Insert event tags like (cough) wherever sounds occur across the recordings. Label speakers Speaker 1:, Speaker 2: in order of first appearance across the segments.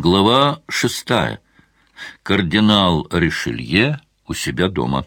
Speaker 1: Глава шестая. Кардинал Ришелье у себя дома.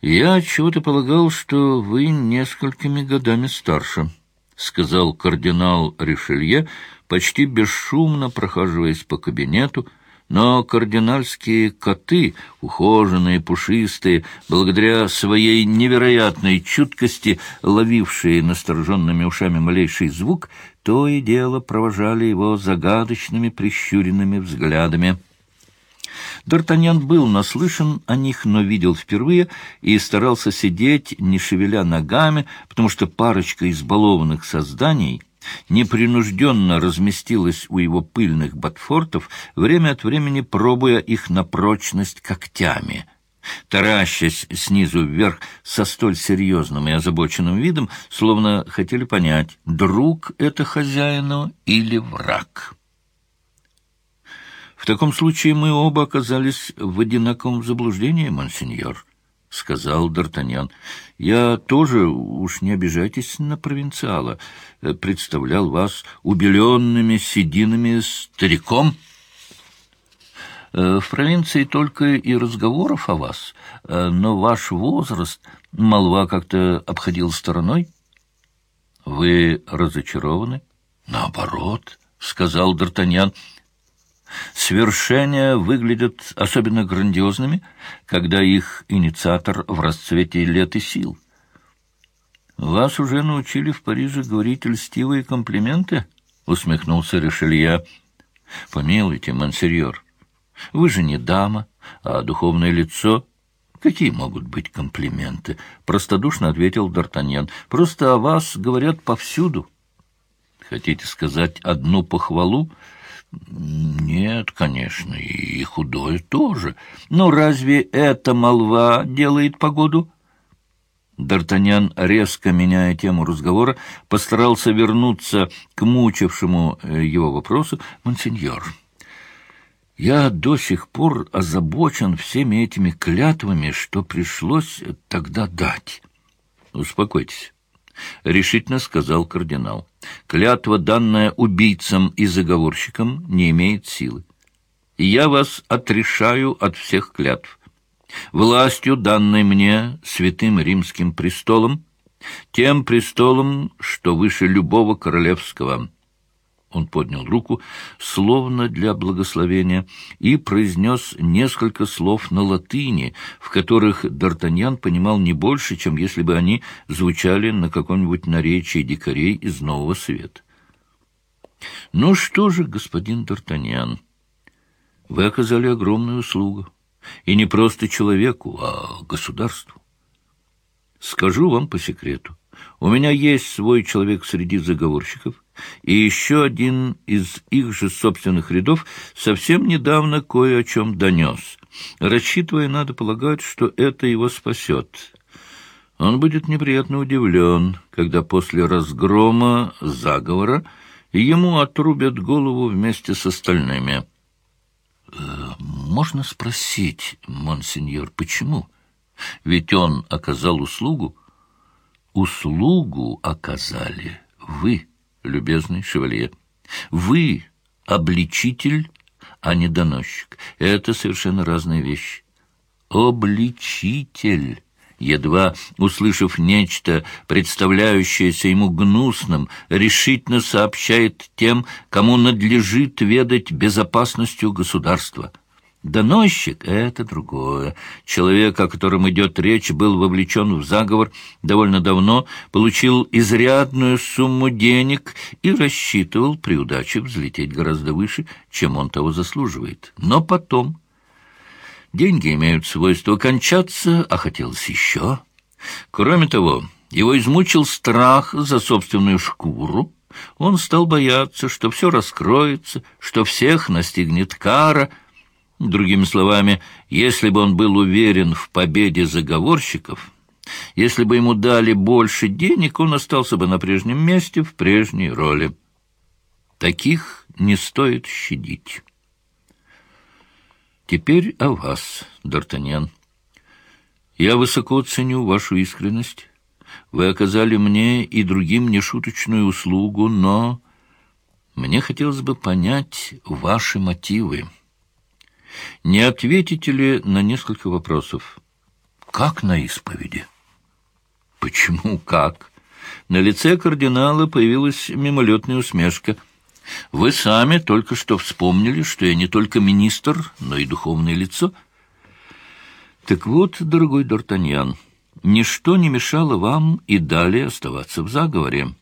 Speaker 1: «Я чего-то полагал, что вы несколькими годами старше», — сказал кардинал Ришелье, почти бесшумно прохаживаясь по кабинету, но кардинальские коты, ухоженные, пушистые, благодаря своей невероятной чуткости, ловившие настороженными ушами малейший звук, то и дело провожали его загадочными прищуренными взглядами. Д'Артаньян был наслышан о них, но видел впервые и старался сидеть, не шевеля ногами, потому что парочка избалованных созданий непринужденно разместилась у его пыльных ботфортов, время от времени пробуя их на прочность когтями — таращась снизу вверх со столь серьезным и озабоченным видом, словно хотели понять, друг это хозяину или враг. В таком случае мы оба оказались в одинаковом заблуждении, монсеньор, — сказал Д'Артаньян. — Я тоже, уж не обижайтесь на провинциала, представлял вас убеленными сединами стариком. Э, в провинции только и разговоров о вас, э, но ваш возраст молва как-то обходил стороной. — Вы разочарованы? — Наоборот, — сказал Д'Артаньян. — Свершения выглядят особенно грандиозными, когда их инициатор в расцвете лет и сил. «Вас уже научили в Париже говорить льстивые комплименты?» — усмехнулся Ришелье. «Помилуйте, мансерьер, вы же не дама, а духовное лицо. Какие могут быть комплименты?» — простодушно ответил Д'Артаньян. «Просто о вас говорят повсюду». «Хотите сказать одну похвалу?» Нет, конечно, и худое тоже. Но разве эта молва делает погоду? Д'Артаньян, резко меняя тему разговора, постарался вернуться к мучившему э, его вопросу. «Монсеньор, я до сих пор озабочен всеми этими клятвами, что пришлось тогда дать. Успокойтесь. — решительно сказал кардинал. «Клятва, данная убийцам и заговорщикам, не имеет силы. Я вас отрешаю от всех клятв. Властью, данной мне святым римским престолом, тем престолом, что выше любого королевского». Он поднял руку, словно для благословения, и произнес несколько слов на латыни, в которых Д'Артаньян понимал не больше, чем если бы они звучали на каком-нибудь наречии дикарей из Нового Света. «Ну что же, господин Д'Артаньян, вы оказали огромную услугу, и не просто человеку, а государству. Скажу вам по секрету, у меня есть свой человек среди заговорщиков — и еще один из их же собственных рядов совсем недавно кое о чем донес, рассчитывая, надо полагать, что это его спасет. Он будет неприятно удивлен, когда после разгрома заговора ему отрубят голову вместе с остальными. «Э, «Можно спросить, монсеньор, почему? Ведь он оказал услугу». «Услугу оказали вы» любезный шевалье. Вы обличитель, а не доносчик. Это совершенно разные вещи. Обличитель, едва услышав нечто, представляющееся ему гнусным, решительно сообщает тем, кому надлежит ведать безопасностью государства — Доносчик — это другое. Человек, о котором идет речь, был вовлечен в заговор довольно давно, получил изрядную сумму денег и рассчитывал при удаче взлететь гораздо выше, чем он того заслуживает. Но потом... Деньги имеют свойство кончаться, а хотелось еще. Кроме того, его измучил страх за собственную шкуру. Он стал бояться, что все раскроется, что всех настигнет кара — Другими словами, если бы он был уверен в победе заговорщиков, если бы ему дали больше денег, он остался бы на прежнем месте, в прежней роли. Таких не стоит щадить. Теперь о вас, Д'Артаньян. Я высоко ценю вашу искренность. Вы оказали мне и другим нешуточную услугу, но Мне хотелось бы понять ваши мотивы. Не ответите ли на несколько вопросов? Как на исповеди? Почему как? На лице кардинала появилась мимолетная усмешка. Вы сами только что вспомнили, что я не только министр, но и духовное лицо. Так вот, дорогой Д'Артаньян, ничто не мешало вам и далее оставаться в заговоре.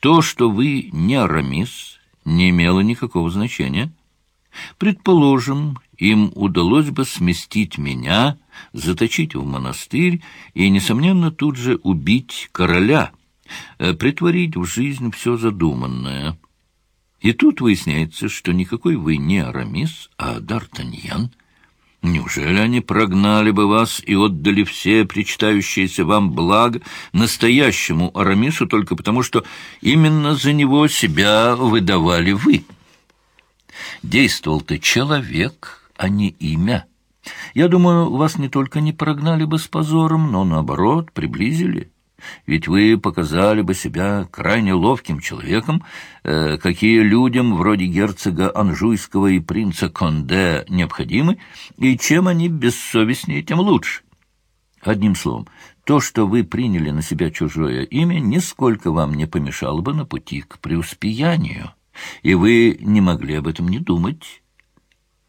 Speaker 1: То, что вы не Арамис, не имело никакого значения. Предположим, им удалось бы сместить меня, заточить в монастырь и, несомненно, тут же убить короля, э, притворить в жизнь все задуманное. И тут выясняется, что никакой вы не Арамис, а Д'Артаньян. Неужели они прогнали бы вас и отдали все причитающиеся вам блага настоящему Арамису только потому, что именно за него себя выдавали вы? Действовал ты человек, а не имя. Я думаю, вас не только не прогнали бы с позором, но, наоборот, приблизили. Ведь вы показали бы себя крайне ловким человеком, э, какие людям вроде герцога Анжуйского и принца Конде необходимы, и чем они бессовестнее, тем лучше. Одним словом, то, что вы приняли на себя чужое имя, нисколько вам не помешало бы на пути к преуспеянию, и вы не могли об этом не думать».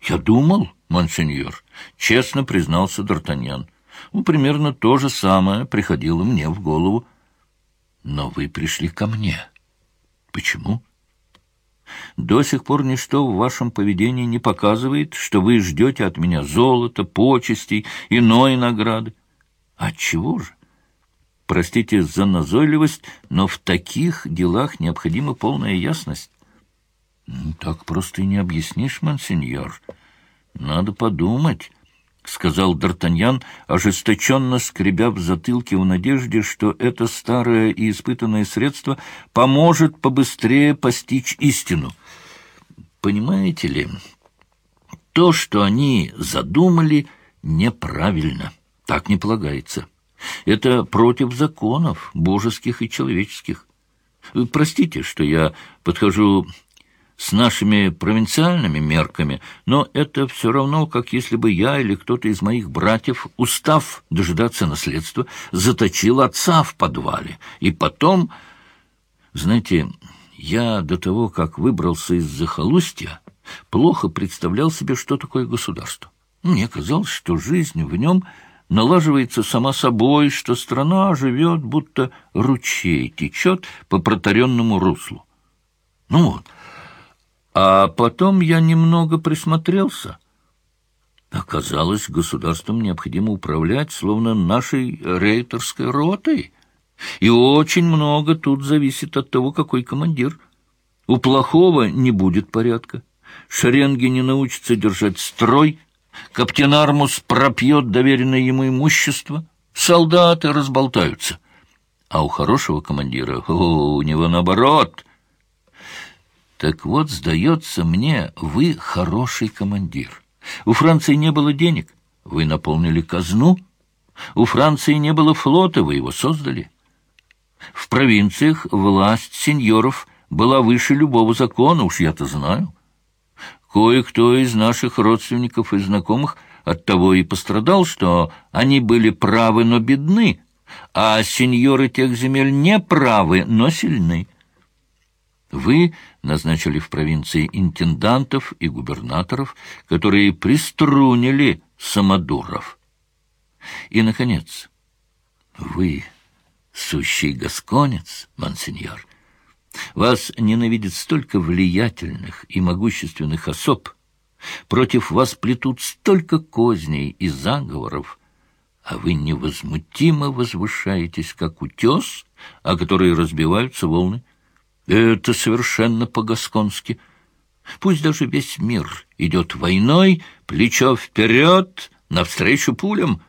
Speaker 1: «Я думал, монсеньор», — честно признался Д'Артаньян. «Ну, примерно то же самое приходило мне в голову. Но вы пришли ко мне. Почему?» «До сих пор ничто в вашем поведении не показывает, что вы ждете от меня золота, почестей, иной награды. Отчего же? Простите за назойливость, но в таких делах необходима полная ясность. — Так просто и не объяснишь, монсеньор. Надо подумать, — сказал Д'Артаньян, ожесточенно скребя в затылке в надежде, что это старое и испытанное средство поможет побыстрее постичь истину. Понимаете ли, то, что они задумали, неправильно. Так не полагается. Это против законов, божеских и человеческих. Простите, что я подхожу с нашими провинциальными мерками, но это все равно, как если бы я или кто-то из моих братьев, устав дожидаться наследства, заточил отца в подвале. И потом, знаете, я до того, как выбрался из захолустья, плохо представлял себе, что такое государство. Мне казалось, что жизнь в нем налаживается сама собой, что страна живет, будто ручей течет по протаренному руслу. Ну вот, а потом я немного присмотрелся. Оказалось, государством необходимо управлять, словно нашей рейтерской ротой. И очень много тут зависит от того, какой командир. У плохого не будет порядка. Шеренги не научатся держать строй, каптен Армус пропьет доверенное ему имущество, солдаты разболтаются. А у хорошего командира, о, у него наоборот — так вот, сдается мне, вы хороший командир. У Франции не было денег, вы наполнили казну. У Франции не было флота, вы его создали. В провинциях власть сеньоров была выше любого закона, уж я-то знаю. Кое-кто из наших родственников и знакомых от того и пострадал, что они были правы, но бедны, а сеньоры тех земель не правы, но сильны. Вы назначили в провинции интендантов и губернаторов, которые приструнили самодуров. И, наконец, вы, сущий гасконец, монсеньор, вас ненавидит столько влиятельных и могущественных особ, против вас плетут столько козней и заговоров, а вы невозмутимо возвышаетесь, как утес, о который разбиваются волны. Это совершенно по-гасконски. Пусть даже весь мир идет войной, плечо вперед, навстречу пулям.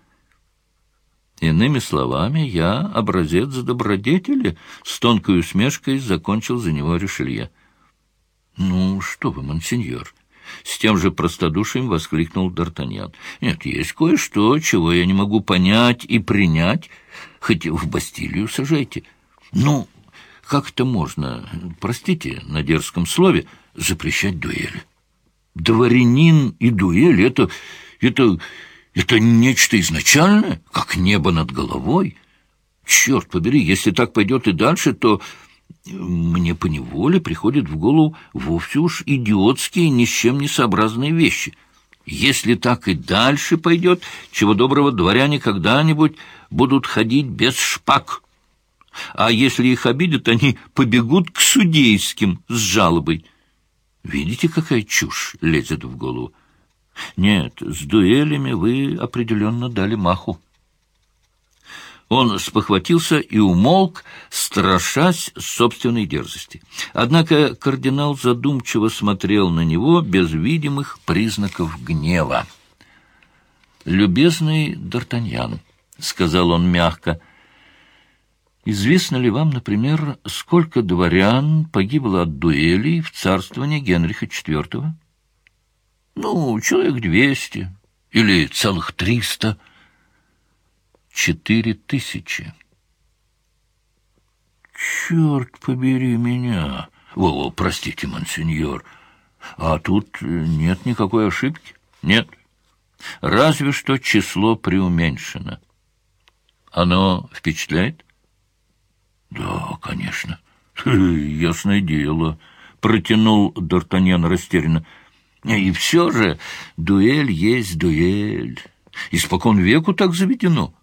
Speaker 1: Иными словами, я образец добродетели, с тонкой усмешкой закончил за него Ришелье. — Ну, что вы, монсеньор! — с тем же простодушием воскликнул Д'Артаньян. — Нет, есть кое-что, чего я не могу понять и принять, хоть в Бастилию сажайте. Ну, как это можно, простите, на дерзком слове, запрещать дуэли? Дворянин и дуэль — это... это... это нечто изначальное, как небо над головой. Черт побери, если так пойдет и дальше, то мне поневоле приходят в голову вовсе уж идиотские, ни с чем не сообразные вещи. Если так и дальше пойдет, чего доброго дворяне когда-нибудь будут ходить без шпаг. А если их обидят, они побегут к судейским с жалобой. Видите, какая чушь лезет в голову? Нет, с дуэлями вы определенно дали маху. Он спохватился и умолк, страшась собственной дерзости. Однако кардинал задумчиво смотрел на него без видимых признаков гнева. «Любезный Д'Артаньян», — сказал он мягко, — «известно ли вам, например, сколько дворян погибло от дуэлей в царствовании Генриха IV?» «Ну, человек двести или целых триста» четыре тысячи. Черт побери меня! О, простите, монсеньор, а тут нет никакой ошибки? Нет. Разве что число преуменьшено. Оно впечатляет? Да, конечно. (laughs) Ясное дело, протянул Д'Артаньян растерянно. И все же дуэль есть дуэль. Испокон веку так заведено.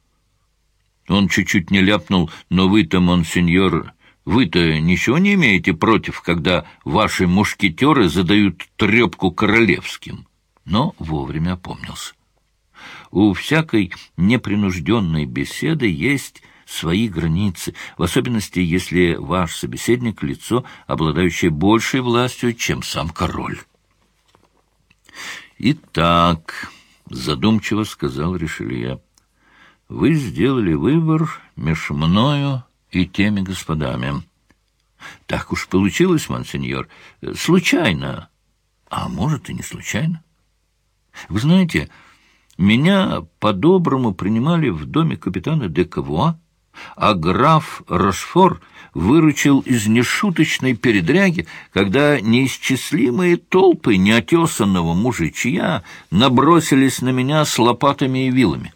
Speaker 1: Он чуть-чуть не ляпнул, но вы-то, монсеньор, вы-то ничего не имеете против, когда ваши мушкетеры задают трепку королевским? Но вовремя опомнился. У всякой непринужденной беседы есть свои границы, в особенности, если ваш собеседник — лицо, обладающее большей властью, чем сам король. «Итак», — задумчиво сказал Ришелье, — вы сделали выбор между мною и теми господами. Так уж получилось, монсеньор, случайно, а может и не случайно. Вы знаете, меня по-доброму принимали в доме капитана де Кавуа, а граф Рошфор выручил из нешуточной передряги, когда неисчислимые толпы неотесанного мужичья набросились на меня с лопатами и вилами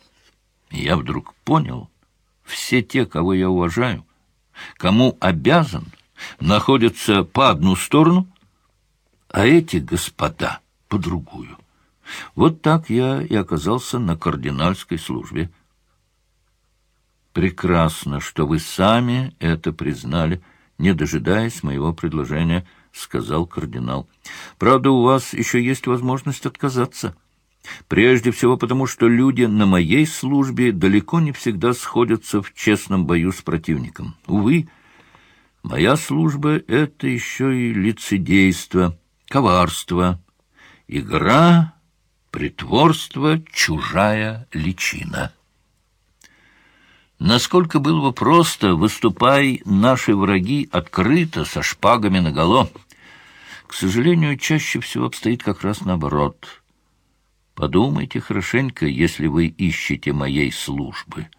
Speaker 1: я вдруг понял, все те, кого я уважаю, кому обязан, находятся по одну сторону, а эти господа по другую. Вот так я и оказался на кардинальской службе. Прекрасно, что вы сами это признали, не дожидаясь моего предложения, — сказал кардинал. Правда, у вас еще есть возможность отказаться. — Прежде всего потому, что люди на моей службе далеко не всегда сходятся в честном бою с противником. Увы, моя служба — это еще и лицедейство, коварство, игра, притворство, чужая личина. Насколько было бы просто, выступай наши враги открыто, со шпагами наголо. К сожалению, чаще всего обстоит как раз наоборот — Подумайте хорошенько, если вы ищете моей службы.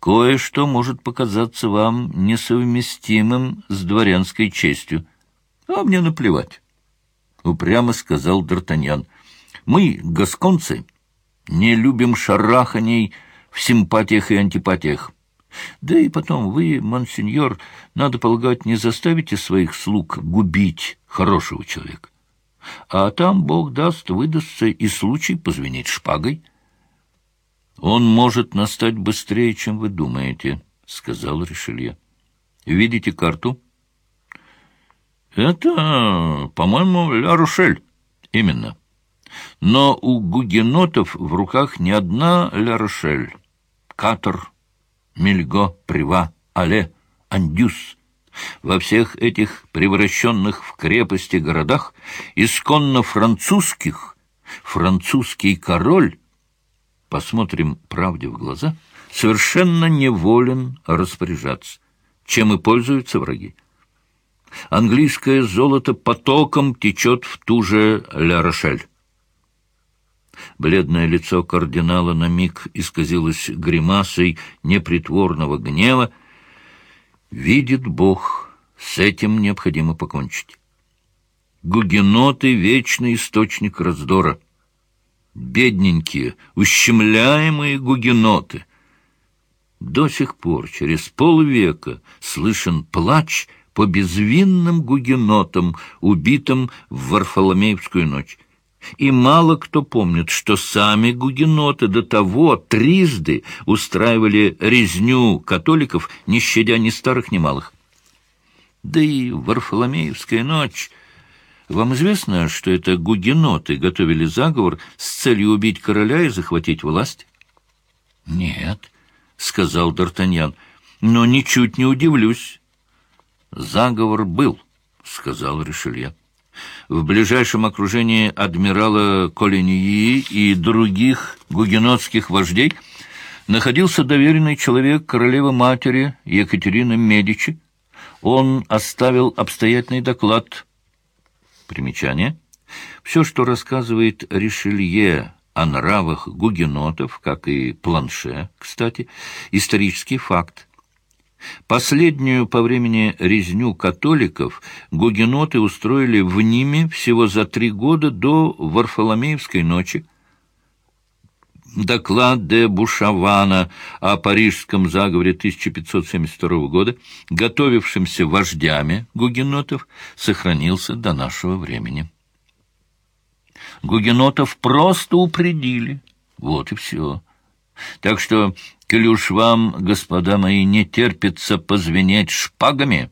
Speaker 1: Кое-что может показаться вам несовместимым с дворянской честью. А мне наплевать, — упрямо сказал Д'Артаньян. Мы, гасконцы, не любим шараханий в симпатиях и антипатиях. Да и потом вы, монсеньор, надо полагать, не заставите своих слуг губить хорошего человека. А там, Бог даст, выдастся и случай позвенеть шпагой. «Он может настать быстрее, чем вы думаете», — сказал Ришелье. «Видите карту?» «Это, по-моему, Ля-Рушель». «Именно. Но у гугенотов в руках не одна Ля-Рушель. Катор, Мильго, Прива, Але, Андюс — во всех этих превращенных в крепости городах, исконно французских, французский король, посмотрим правде в глаза, совершенно неволен распоряжаться, чем и пользуются враги. Английское золото потоком течет в ту же Ля-Рошель. Бледное лицо кардинала на миг исказилось гримасой непритворного гнева, Видит Бог, С этим необходимо покончить. Гугеноты — вечный источник раздора. Бедненькие, ущемляемые гугеноты. До сих пор, через полвека, слышен плач по безвинным гугенотам, убитым в Варфоломеевскую ночь. И мало кто помнит, что сами гугеноты до того трижды устраивали резню католиков, не щадя ни старых, ни малых. Да и Варфоломеевская ночь... Вам известно, что это гугеноты готовили заговор с целью убить короля и захватить власть? — Нет, — сказал Д'Артаньян, — но ничуть не удивлюсь. — Заговор был, — сказал Ришелье. В ближайшем окружении адмирала Колиньи и других гугенотских вождей находился доверенный человек королевы-матери Екатерины Медичи. Он оставил обстоятельный доклад. Примечание. Все, что рассказывает Ришелье о нравах гугенотов, как и Планше, кстати, исторический факт. Последнюю по времени резню католиков гугеноты устроили в Ниме всего за три года до Варфоломеевской ночи. Доклад де Бушавана о парижском заговоре 1572 года, готовившимся вождями гугенотов, сохранился до нашего времени. Гугенотов просто упредили. Вот и все. Так что, уж вам, господа мои, не терпится позвенеть шпагами,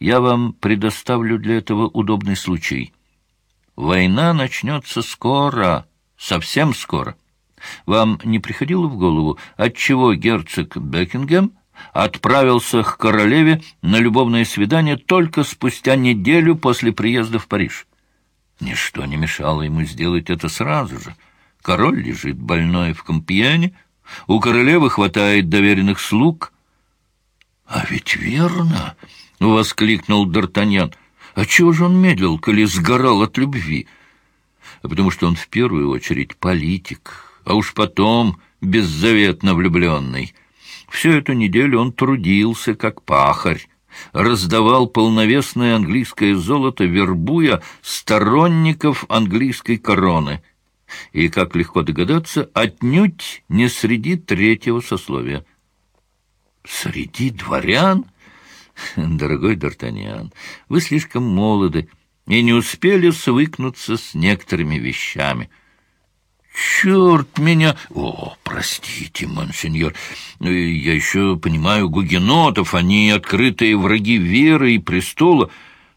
Speaker 1: я вам предоставлю для этого удобный случай. Война начнется скоро, совсем скоро. Вам не приходило в голову, отчего герцог Бекингем отправился к королеве на любовное свидание только спустя неделю после приезда в Париж? Ничто не мешало ему сделать это сразу же. Король лежит больной в Компьене, у королевы хватает доверенных слуг. — А ведь верно, — воскликнул Д'Артаньян. — А чего же он медлил, коли сгорал от любви? Потому что он в первую очередь политик, а уж потом беззаветно влюбленный. Всю эту неделю он трудился, как пахарь, раздавал полновесное английское золото, вербуя сторонников английской короны — и, как легко догадаться, отнюдь не среди третьего сословия. «Среди дворян?» «Дорогой Д'Артаньян, вы слишком молоды и не успели свыкнуться с некоторыми вещами». «Черт меня! О, простите, монсеньор, я еще понимаю гугенотов, они открытые враги веры и престола».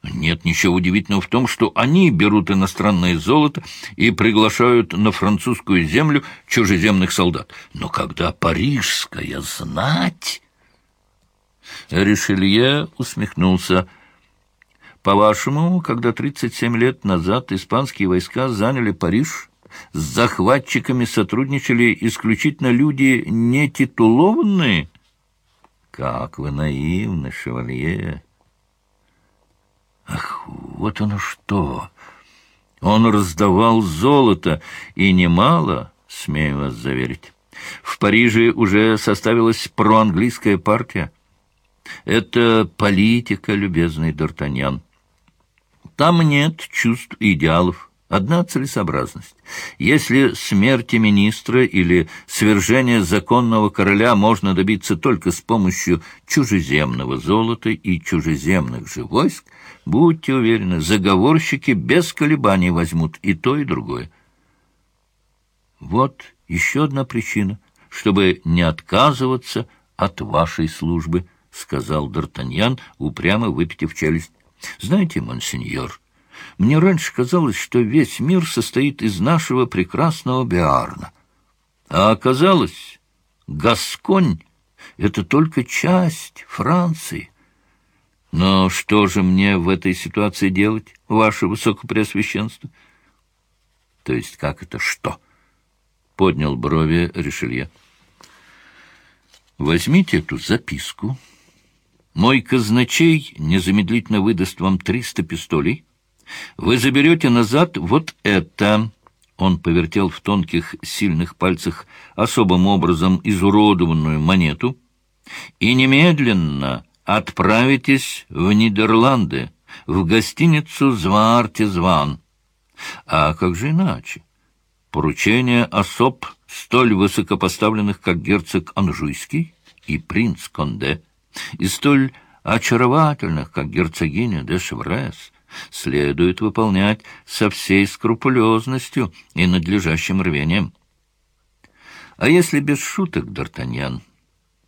Speaker 1: Нет ничего удивительного в том, что они берут иностранное золото и приглашают на французскую землю чужеземных солдат. Но когда парижская знать... Ришелье усмехнулся. «По-вашему, когда 37 лет назад испанские войска заняли Париж, с захватчиками сотрудничали исключительно люди нетитулованные?» «Как вы наивны, шевалье!» Ах, вот оно что! Он раздавал золото, и немало, смею вас заверить. В Париже уже составилась проанглийская партия. Это политика, любезный Д'Артаньян. Там нет чувств идеалов. Одна целесообразность. Если смерти министра или свержения законного короля можно добиться только с помощью чужеземного золота и чужеземных же войск, будьте уверены, заговорщики без колебаний возьмут и то, и другое. Вот еще одна причина, чтобы не отказываться от вашей службы, — сказал Д'Артаньян, упрямо выпитив челюсть. — Знаете, монсеньор, мне раньше казалось, что весь мир состоит из нашего прекрасного Биарна. А оказалось, Гасконь — это только часть Франции. Но что же мне в этой ситуации делать, ваше высокопреосвященство? То есть как это что? Поднял брови Ришелье. Возьмите эту записку. Мой казначей незамедлительно выдаст вам триста пистолей, вы заберете назад вот это. Он повертел в тонких, сильных пальцах особым образом изуродованную монету и немедленно отправитесь в Нидерланды, в гостиницу «Зваартизван». А как же иначе? Поручение особ, столь высокопоставленных, как герцог Анжуйский и принц Конде, и столь очаровательных, как герцогиня де Шеврес, следует выполнять со всей скрупулезностью и надлежащим рвением. А если без шуток, Д'Артаньян,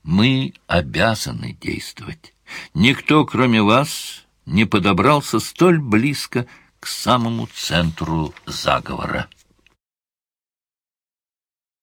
Speaker 1: мы обязаны действовать. Никто, кроме вас, не подобрался столь близко к самому центру заговора.